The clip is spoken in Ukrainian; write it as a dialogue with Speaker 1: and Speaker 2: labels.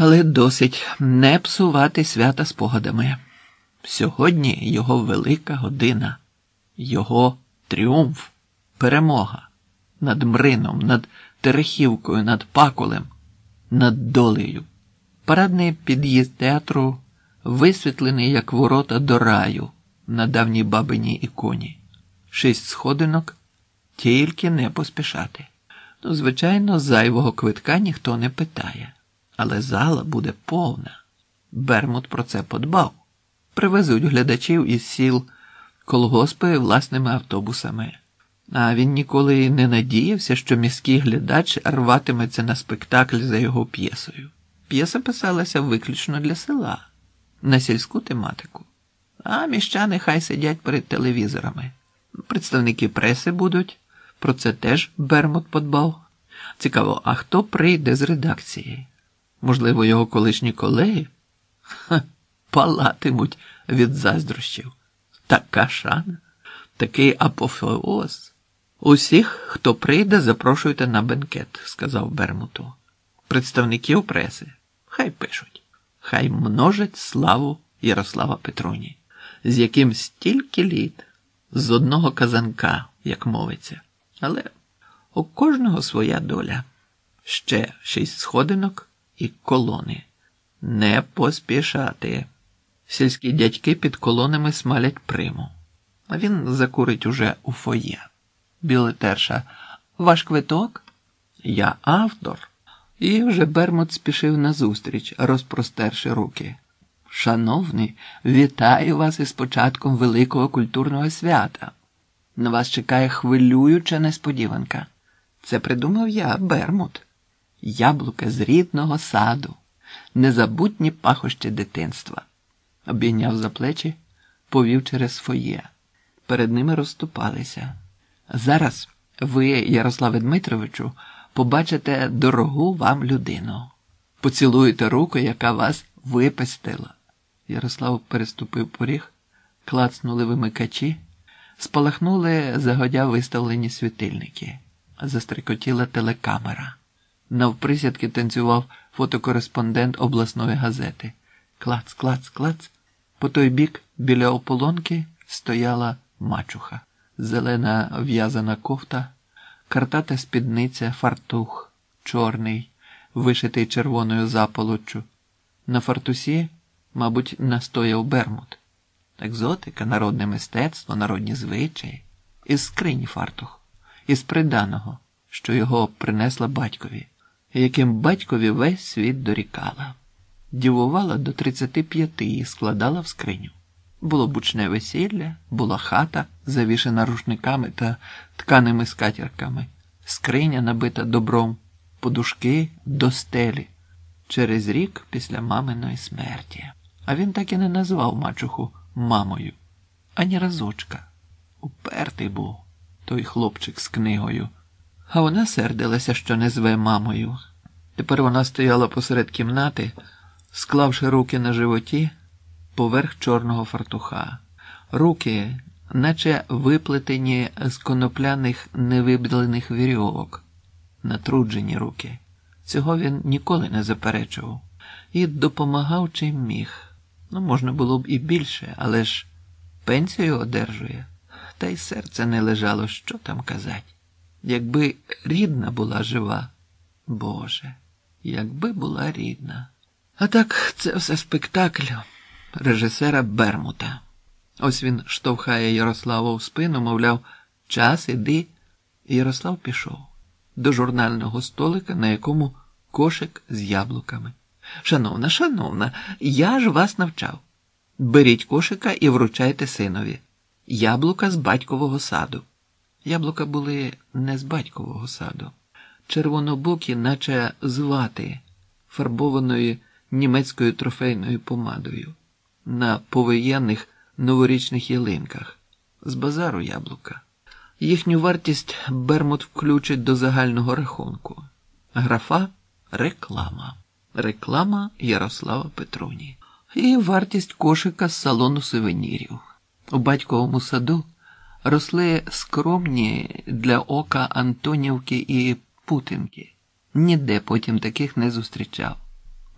Speaker 1: Але досить не псувати свята спогадами. Сьогодні його велика година, його тріумф, перемога над Мрином, над Терехівкою, над Пакулем, над долею. Парадний під'їзд театру висвітлений як ворота до раю на давній бабиній іконі. Шість сходинок, тільки не поспішати. Ну, звичайно, зайвого квитка ніхто не питає, але зала буде повна. Бермут про це подбав. Привезуть глядачів із сіл колгоспи власними автобусами. А він ніколи й не надіявся, що міський глядач рватиметься на спектакль за його п'єсою. П'єса писалася виключно для села, на сільську тематику. А міщани хай сидять перед телевізорами. Представники преси будуть, про це теж Бермут подбав. Цікаво, а хто прийде з редакції? Можливо, його колишні колеги? Ха, палатимуть від заздрощів. Така шана, такий апофеоз. Усіх, хто прийде, запрошуйте на бенкет, сказав Бермуту. Представників преси. Хай пишуть, хай множать славу Ярослава Петруні, з яким стільки літ, з одного казанка, як мовиться. Але у кожного своя доля. Ще шість сходинок і колони. Не поспішати. Сільські дядьки під колонами смалять приму. А він закурить уже у фоє. Білетерша. Ваш квиток? Я автор. І вже Бермут спішив назустріч, розпростерши руки. Шановний, вітаю вас із початком великого культурного свята. На вас чекає хвилююча несподіванка. Це придумав я, Бермут. Яблука з рідного саду, незабутні пахощі дитинства. Обійняв за плечі, повів через фоє. Перед ними розступалися. Зараз ви, Ярославе Дмитровичу, побачите дорогу вам людину. Поцілуєте руку, яка вас випестила. Ярослав переступив поріг, клацнули вимикачі, спалахнули загодя виставлені світильники, застрикотіла телекамера. Навприсядки танцював фотокореспондент обласної газети. Клац, клац, клац. По той бік біля ополонки стояла мачуха, зелена в'язана кофта, картата спідниця, фартух, чорний, вишитий червоною заполоччю. На фартусі, мабуть, настояв бермут. Екзотика, народне мистецтво, народні звичаї, із скрині фартух, із приданого, що його принесла батькові, яким батькові весь світ дорікала. Дівувала до 35 і складала в скриню. Було бучне весілля, була хата, завішена рушниками та тканими скатірками, скриня набита добром, подушки до стелі через рік після маминої смерті. А він так і не назвав мачуху мамою, ані разочка. Упертий був той хлопчик з книгою. А вона сердилася, що не зве мамою. Тепер вона стояла посеред кімнати, склавши руки на животі поверх чорного фартуха. Руки, наче виплетені з конопляних невибдлених вірьовок, натруджені руки. Цього він ніколи не заперечував і допомагав чим міг. Ну, можна було б і більше, але ж пенсію одержує, та й серце не лежало, що там казать. Якби рідна була жива, Боже, якби була рідна. А так це все спектакль режисера Бермута. Ось він штовхає Ярослава в спину, мовляв, час іди. Ярослав пішов до журнального столика, на якому кошик з яблуками. Шановна, шановна, я ж вас навчав. Беріть кошика і вручайте синові. Яблука з батькового саду. Яблука були не з батькового саду, червонобокі, наче з вати, фарбованої німецькою трофейною помадою, на повоєнних новорічних ялинках, з базару яблука. Їхню вартість Бермут включить до загального рахунку. Графа реклама. Реклама Ярослава Петруні. І вартість кошика з салону сувенірів. У батьковому саду росли скромні для ока Антонівки і Путинки. Ніде потім таких не зустрічав.